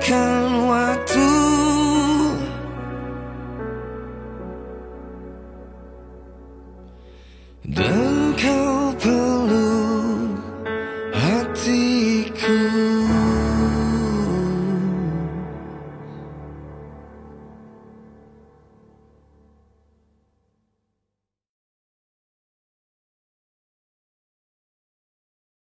can